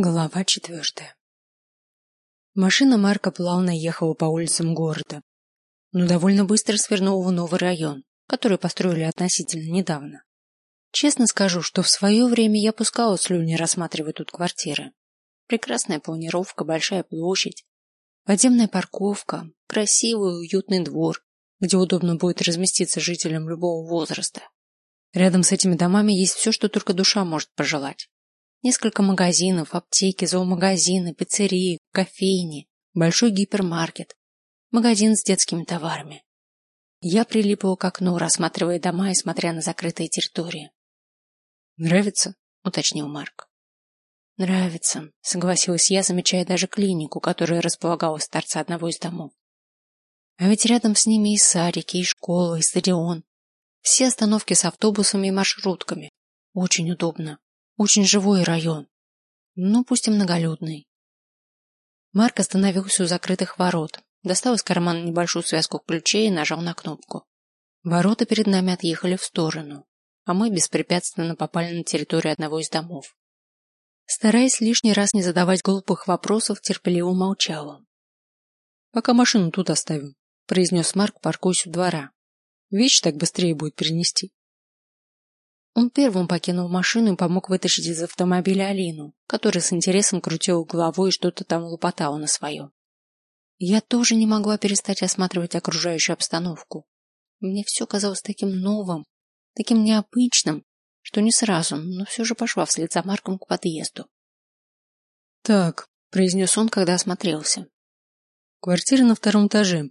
Глава четвертая. Машина Марка плавно ехала по улицам города, но довольно быстро свернула в новый район, который построили относительно недавно. Честно скажу, что в свое время я пускала слюни, рассматривая тут квартиры. Прекрасная планировка, большая площадь, подземная парковка, красивый уютный двор, где удобно будет разместиться жителям любого возраста. Рядом с этими домами есть все, что только душа может пожелать. Несколько магазинов, аптеки, зоомагазины, пиццерии, кофейни, большой гипермаркет, магазин с детскими товарами. Я прилипла к окну, рассматривая дома и смотря на закрытые территории. «Нравится?» — уточнил Марк. «Нравится», — согласилась я, замечая даже клинику, которая располагалась в торце одного из домов. А ведь рядом с ними и садики, и школа, и стадион. Все остановки с автобусами и маршрутками. Очень удобно. Очень живой район. Ну, пусть и многолюдный. Марк остановился у закрытых ворот, достал из кармана небольшую связку ключей и нажал на кнопку. Ворота перед нами отъехали в сторону, а мы беспрепятственно попали на территорию одного из домов. Стараясь лишний раз не задавать глупых вопросов, терпеливо молчала. «Пока машину тут оставим», — произнес Марк, паркуясь у двора. «Вещь так быстрее будет перенести». Он первым покинул машину и помог вытащить из автомобиля Алину, которая с интересом крутила головой и что-то там лопотала на свое. Я тоже не могла перестать осматривать окружающую обстановку. Мне все казалось таким новым, таким необычным, что не сразу, но все же пошла вслед за Марком к подъезду. «Так», — произнес он, когда осмотрелся. «Квартира на втором этаже.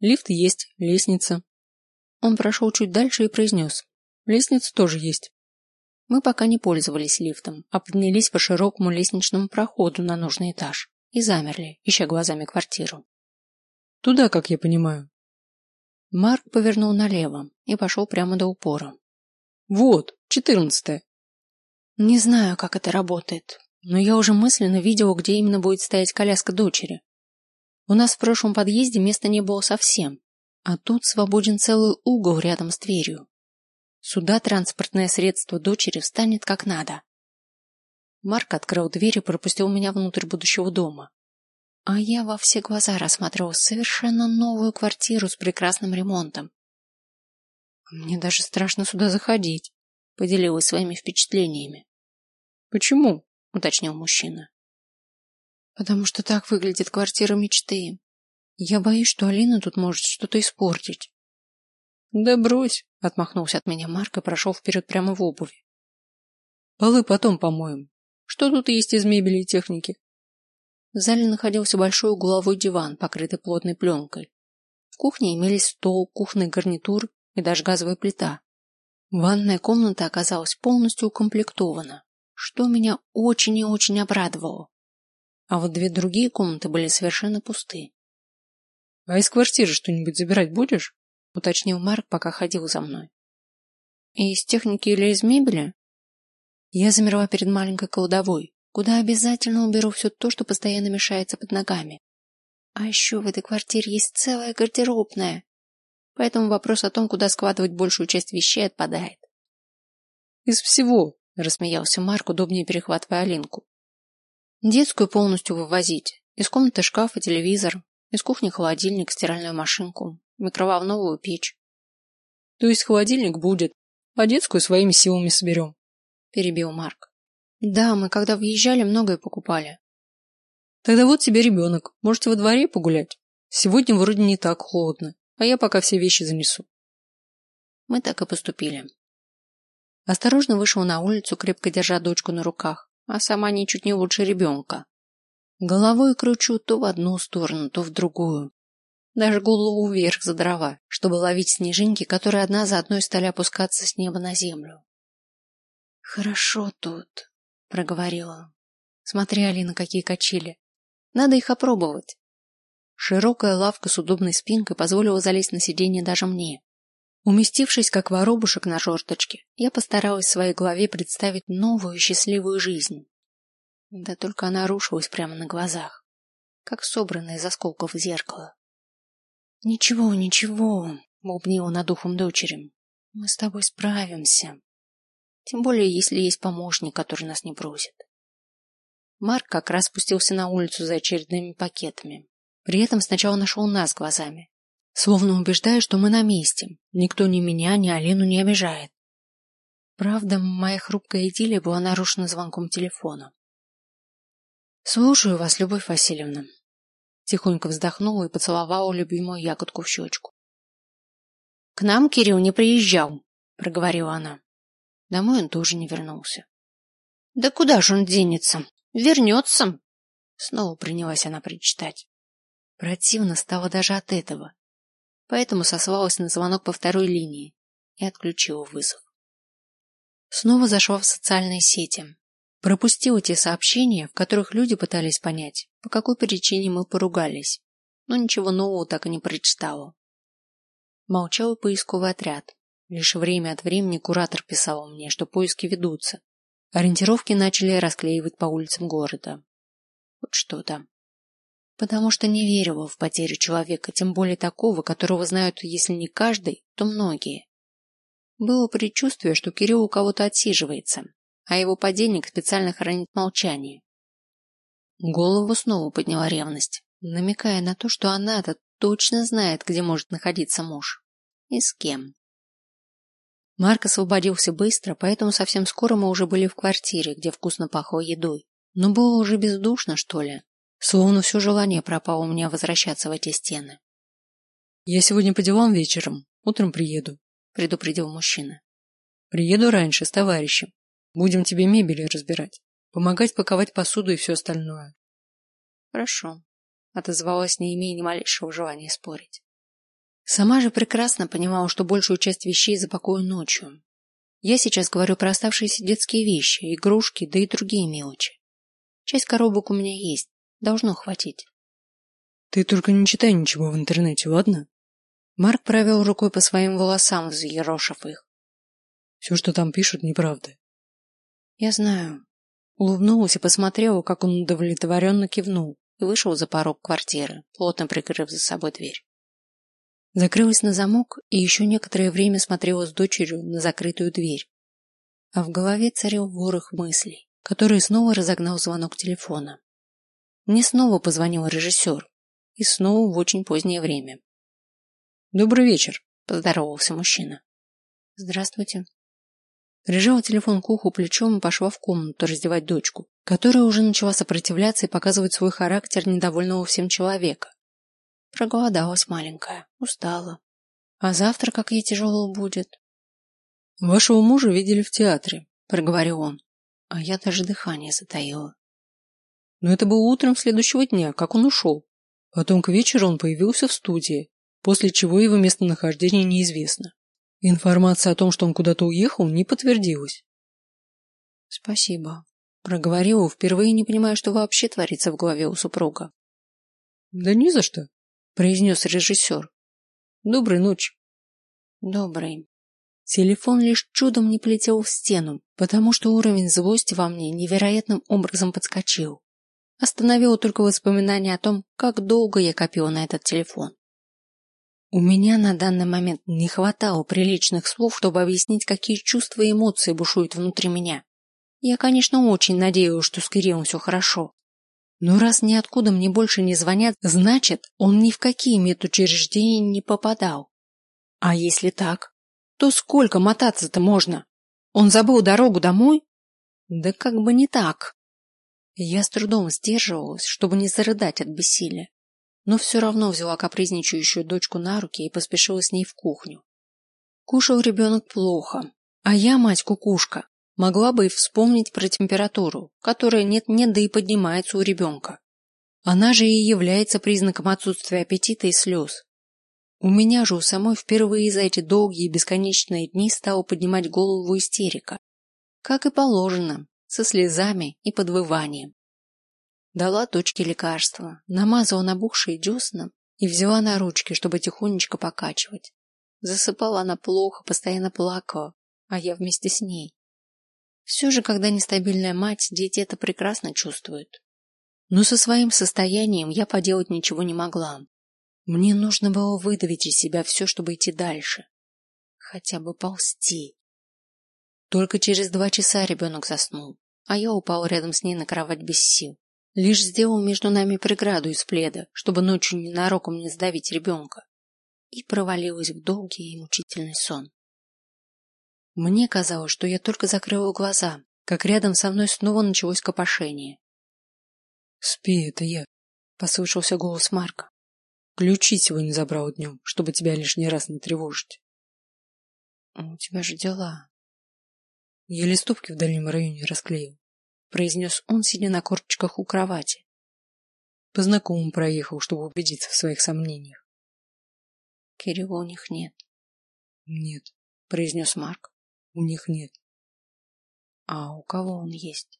Лифт есть, лестница». Он прошел чуть дальше и произнес. Лестница тоже есть. Мы пока не пользовались лифтом, а поднялись по широкому лестничному проходу на нужный этаж и замерли, ища глазами квартиру. Туда, как я понимаю. Марк повернул налево и пошел прямо до упора. Вот, четырнадцатая. Не знаю, как это работает, но я уже мысленно видела, где именно будет стоять коляска дочери. У нас в прошлом подъезде места не было совсем, а тут свободен целый угол рядом с дверью. Сюда транспортное средство дочери встанет как надо. Марк открыл дверь и пропустил меня внутрь будущего дома. А я во все глаза рассматривал совершенно новую квартиру с прекрасным ремонтом. Мне даже страшно сюда заходить, поделилась своими впечатлениями. Почему? уточнил мужчина. Потому что так выглядит квартира мечты. Я боюсь, что Алина тут может что-то испортить. Да брось, отмахнулся от меня Марк и прошел вперед прямо в обуви. Полы потом помоем. Что тут есть из мебели и техники? В зале находился большой угловой диван, покрытый плотной пленкой. В кухне имелись стол, кухонный гарнитур и даже газовая плита. Ванная комната оказалась полностью укомплектована, что меня очень и очень обрадовало. А вот две другие комнаты были совершенно пусты. А из квартиры что-нибудь забирать будешь? Уточнил Марк, пока ходил за мной. Из техники или из мебели? Я замерла перед маленькой кладовой, куда обязательно уберу все то, что постоянно мешается под ногами. А еще в этой квартире есть целая гардеробная. Поэтому вопрос о том, куда складывать большую часть вещей, отпадает. Из всего, рассмеялся Марк, удобнее перехватывая Алинку. Детскую полностью вывозить. Из комнаты шкаф и телевизор, из кухни холодильник, стиральную машинку, микроволновую печь. То есть холодильник будет, а детскую своими силами соберем, перебил Марк. Да, мы когда въезжали, многое покупали. Тогда вот тебе ребенок, можете во дворе погулять. Сегодня вроде не так холодно, а я пока все вещи занесу. Мы так и поступили. Осторожно вышел на улицу, крепко держа дочку на руках, а сама ничуть не лучше ребенка. Головой кручу то в одну сторону, то в другую, даже голову вверх за дрова, чтобы ловить снежинки, которые одна за одной стали опускаться с неба на землю. Хорошо тут, проговорила. Смотри, Алина, какие качели. Надо их опробовать. Широкая лавка с удобной спинкой позволила залезть на сиденье даже мне. Уместившись как воробушек на жорточке, я постаралась в своей голове представить новую счастливую жизнь. Да только она рушилась прямо на глазах, как собранное из осколков зеркало. Ничего, ничего, бубнила над ухом дочери. Мы с тобой справимся. Тем более, если есть помощник, который нас не бросит. Марк как раз спустился на улицу за очередными пакетами. При этом сначала нашел нас глазами, словно убеждая, что мы на месте. Никто ни меня, ни Алину не обижает. Правда, моя хрупкая идиллия была нарушена звонком телефона. Слушаю вас, Любовь Васильевна. Тихонько вздохнула и поцеловала любимую ягодку в щечку. К нам Кирилл не приезжал, проговорила она. Домой он тоже не вернулся. Да куда же он денется? Вернется. Снова принялась она причитать. Противно стало даже от этого. Поэтому сослалась на звонок по второй линии и отключила вызов. Снова зашла в социальные сети, Пропустила те сообщения, в которых люди пытались понять, по какой причине мы поругались, но ничего нового так и не прочитала. Молчал поисковый отряд. Лишь время от времени куратор писал мне, что поиски ведутся. Ориентировки начали расклеивать по улицам города. Вот что там. Потому что не верила в потерю человека, тем более такого, которого знают, если не каждый, то многие. Было предчувствие, что Кирилл у кого-то отсиживается, а его подельник специально хранит молчание. Голову снова подняла ревность, намекая на то, что она-то точно знает, где может находиться муж и с кем. Марк освободился быстро, поэтому совсем скоро мы уже были в квартире, где вкусно пахло едой. Но было уже бездушно, что ли. Словно все желание пропало у меня возвращаться в эти стены. Я сегодня по делам вечером, утром приеду, предупредил мужчина. Приеду раньше с товарищем. Будем тебе мебель разбирать, помогать паковать посуду и все остальное. Хорошо, отозвалась, не имея ни малейшего желания спорить. Сама же прекрасно понимала, что большую часть вещей запакую ночью. Я сейчас говорю про оставшиеся детские вещи, игрушки, да и другие мелочи. Часть коробок у меня есть, должно хватить. Ты только не читай ничего в интернете, ладно? Марк провел рукой по своим волосам, взъерошив их. Все, что там пишут, неправда. Я знаю. Улыбнулась и посмотрела, как он удовлетворенно кивнул и вышел за порог квартиры, плотно прикрыв за собой дверь. Закрылась на замок и еще некоторое время смотрела с дочерью на закрытую дверь. А в голове царил ворох мыслей, который снова разогнал звонок телефона. Мне снова позвонил режиссер, и снова в очень позднее время. Добрый вечер, поздоровался мужчина. Здравствуйте. Прижала телефон к уху плечом и пошла в комнату раздевать дочку, которая уже начала сопротивляться и показывать свой характер недовольного всем человека. Проголодалась маленькая, устала. А завтра как ей тяжело будет. Вашего мужа видели в театре, проговорил он, а я даже дыхание затаила. Но это было утром следующего дня, как он ушел. Потом к вечеру он появился в студии, после чего его местонахождение неизвестно. Информация о том, что он куда-то уехал, не подтвердилась. Спасибо, проговорила, впервые не понимая, что вообще творится в голове у супруга. Да не за что, произнес режиссер. Доброй ночи. Добрый. Телефон лишь чудом не полетел в стену, потому что уровень злости во мне невероятным образом подскочил. Остановило только воспоминание о том, как долго я копила на этот телефон. У меня на данный момент не хватало приличных слов, чтобы объяснить, какие чувства и эмоции бушуют внутри меня. Я, конечно, очень надеялась, что с Кириллом все хорошо. Но раз ниоткуда мне больше не звонят, значит, он ни в какие медучреждения не попадал. А если так, то сколько мотаться-то можно? Он забыл дорогу домой? Да как бы не так. Я с трудом сдерживалась, чтобы не зарыдать от бессилия но все равно взяла капризничающую дочку на руки и поспешила с ней в кухню. Кушал ребенок плохо, а я, мать кукушка, могла бы и вспомнить про температуру, которая нет-нет, да и поднимается у ребенка. Она же и является признаком отсутствия аппетита и слез. У меня же у самой впервые за эти долгие бесконечные дни стала поднимать голову истерика. Как и положено, со слезами и подвыванием. Дала дочке лекарство, намазала набухшие десна и взяла на ручки, чтобы тихонечко покачивать. Засыпала она плохо, постоянно плакала, а я вместе с ней. Все же, когда нестабильная мать, дети это прекрасно чувствуют. Но со своим состоянием я поделать ничего не могла. Мне нужно было выдавить из себя все, чтобы идти дальше. Хотя бы ползти. Только через два часа ребенок заснул, а я упал рядом с ней на кровать без сил. Лишь сделал между нами преграду из пледа, чтобы ночью ненароком не сдавить ребенка, и провалилась в долгий и мучительный сон. Мне казалось, что я только закрыла глаза, как рядом со мной снова началось копошение. «Спи, это я», — послышался голос Марка. «Ключи сегодня забрал днем, чтобы тебя лишний раз не тревожить». «У тебя же дела». Я листовки в дальнем районе расклеил, произнес он, сидя на корточках у кровати. По знакомым проехал, чтобы убедиться в своих сомнениях. Кирилла у них нет. Нет, произнес Марк. У них нет. А у кого он есть?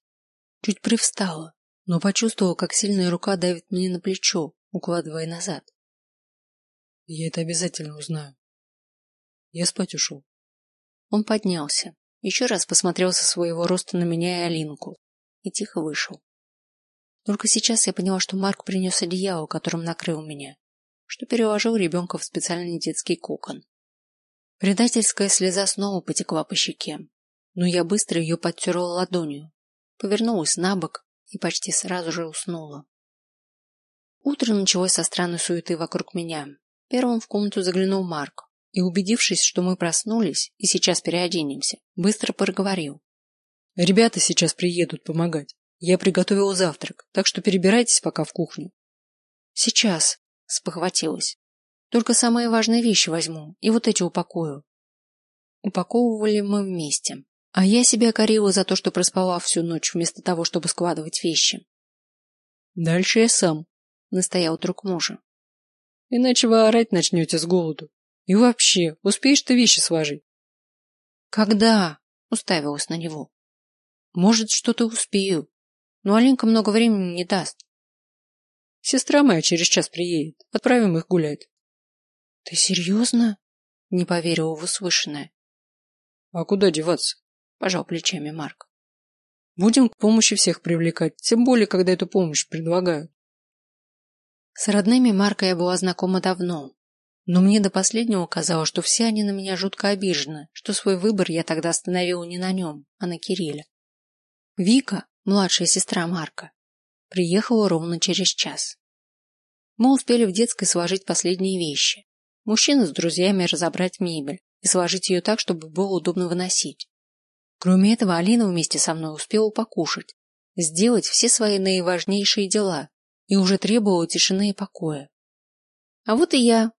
Чуть привстала, но почувствовала, как сильная рука давит мне на плечо, укладывая назад. Я это обязательно узнаю. Я спать ушел. Он поднялся, еще раз посмотрел со своего роста на меня и Алинку и тихо вышел. Только сейчас я поняла, что Марк принес одеяло, которым накрыл меня, что переложил ребенка в специальный детский кокон. Предательская слеза снова потекла по щеке, но я быстро ее подтерла ладонью, повернулась на бок и почти сразу же уснула. Утро началось со странной суеты вокруг меня. Первым в комнату заглянул Марк и, убедившись, что мы проснулись и сейчас переоденемся, быстро проговорил. «Ребята сейчас приедут помогать. Я приготовил завтрак, так что перебирайтесь пока в кухню». «Сейчас», — спохватилась. «Только самые важные вещи возьму и вот эти упакую». Упаковывали мы вместе, а я себя корила за то, что проспала всю ночь вместо того, чтобы складывать вещи. Дальше я сам, настоял друг мужа. Иначе вы орать начнете с голоду. И вообще, успеешь ты вещи сложить? Когда? Уставилась на него. Может, что-то успею. Но Алинка много времени не даст. Сестра моя через час приедет. Отправим их гулять. Ты серьезно? Не поверила в услышанное. А куда деваться? пожал плечами Марк. Будем к помощи всех привлекать, тем более, когда эту помощь предлагают. С родными Марка я была знакома давно, но мне до последнего казалось, что все они на меня жутко обижены, что свой выбор я тогда остановила не на нем, а на Кирилле. Вика, младшая сестра Марка, приехала ровно через час. Мы успели в детской сложить последние вещи. Мужчина с друзьями разобрать мебель и сложить ее так, чтобы было удобно выносить. Кроме этого, Алина вместе со мной успела покушать, сделать все свои наиважнейшие дела и уже требовала тишины и покоя. А вот и я.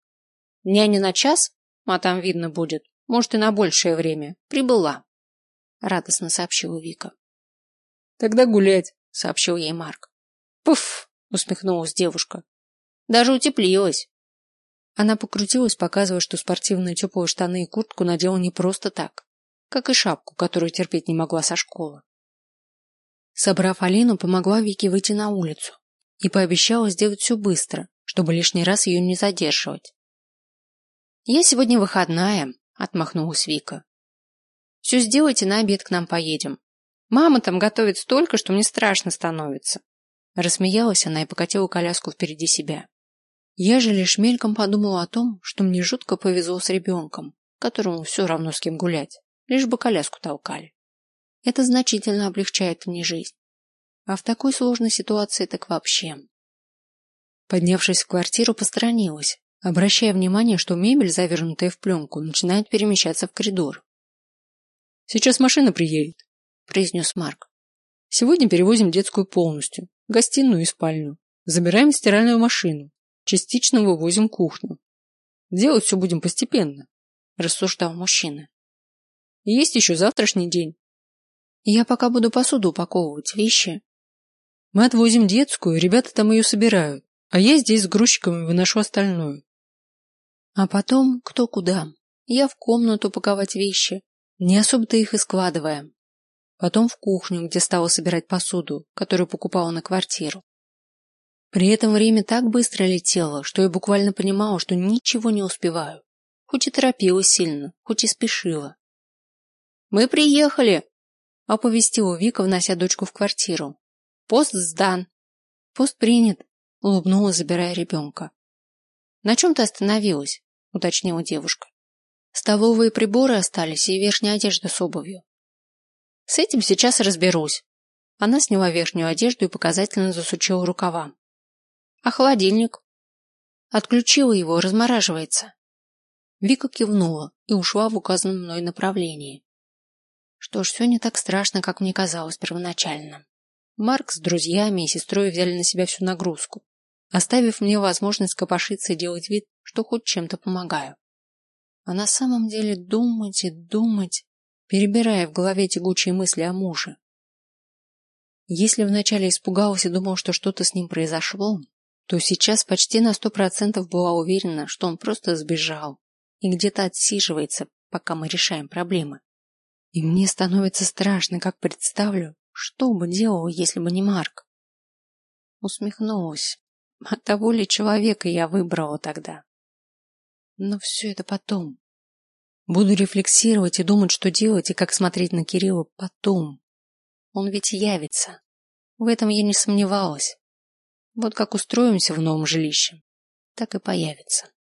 Няня на час, а там видно будет, может и на большее время, прибыла. Радостно сообщила Вика. Тогда гулять, сообщил ей Марк. Пуф, усмехнулась девушка. Даже утеплилась. Она покрутилась, показывая, что спортивные теплые штаны и куртку надела не просто так как и шапку, которую терпеть не могла со школы. Собрав Алину, помогла Вике выйти на улицу и пообещала сделать все быстро, чтобы лишний раз ее не задерживать. «Я сегодня выходная», — отмахнулась Вика. «Все сделайте, на обед к нам поедем. Мама там готовит столько, что мне страшно становится». Рассмеялась она и покатила коляску впереди себя. Я же лишь мельком подумала о том, что мне жутко повезло с ребенком, которому все равно с кем гулять лишь бы коляску толкали. Это значительно облегчает мне жизнь. А в такой сложной ситуации так вообще. Поднявшись в квартиру, посторонилась, обращая внимание, что мебель, завернутая в пленку, начинает перемещаться в коридор. «Сейчас машина приедет», – произнес Марк. «Сегодня перевозим детскую полностью, гостиную и спальню. Забираем стиральную машину, частично вывозим кухню. Делать все будем постепенно», – рассуждал мужчина. Есть еще завтрашний день. Я пока буду посуду упаковывать, вещи. Мы отвозим детскую, ребята там ее собирают, а я здесь с грузчиками выношу остальное. А потом кто куда. Я в комнату паковать вещи, не особо-то их и складывая. Потом в кухню, где стала собирать посуду, которую покупала на квартиру. При этом время так быстро летело, что я буквально понимала, что ничего не успеваю. Хоть и торопилась сильно, хоть и спешила. Мы приехали, оповестила Вика, внося дочку в квартиру. Пост сдан. Пост принят, улыбнулась, забирая ребенка. На чем ты остановилась? уточнила девушка. Столовые приборы остались и верхняя одежда с обувью. С этим сейчас разберусь. Она сняла верхнюю одежду и показательно засучила рукава. А холодильник? Отключила его, размораживается. Вика кивнула и ушла в указанном мной направлении. Что ж, все не так страшно, как мне казалось первоначально. Марк с друзьями и сестрой взяли на себя всю нагрузку, оставив мне возможность копошиться и делать вид, что хоть чем-то помогаю. А на самом деле думать и думать, перебирая в голове тягучие мысли о муже. Если вначале испугалась и думал, что что-то с ним произошло, то сейчас почти на сто процентов была уверена, что он просто сбежал и где-то отсиживается, пока мы решаем проблемы. И мне становится страшно, как представлю, что бы делал, если бы не Марк. Усмехнулась. От того ли человека я выбрала тогда. Но все это потом. Буду рефлексировать и думать, что делать и как смотреть на Кирилла потом. Он ведь явится. В этом я не сомневалась. Вот как устроимся в новом жилище, так и появится.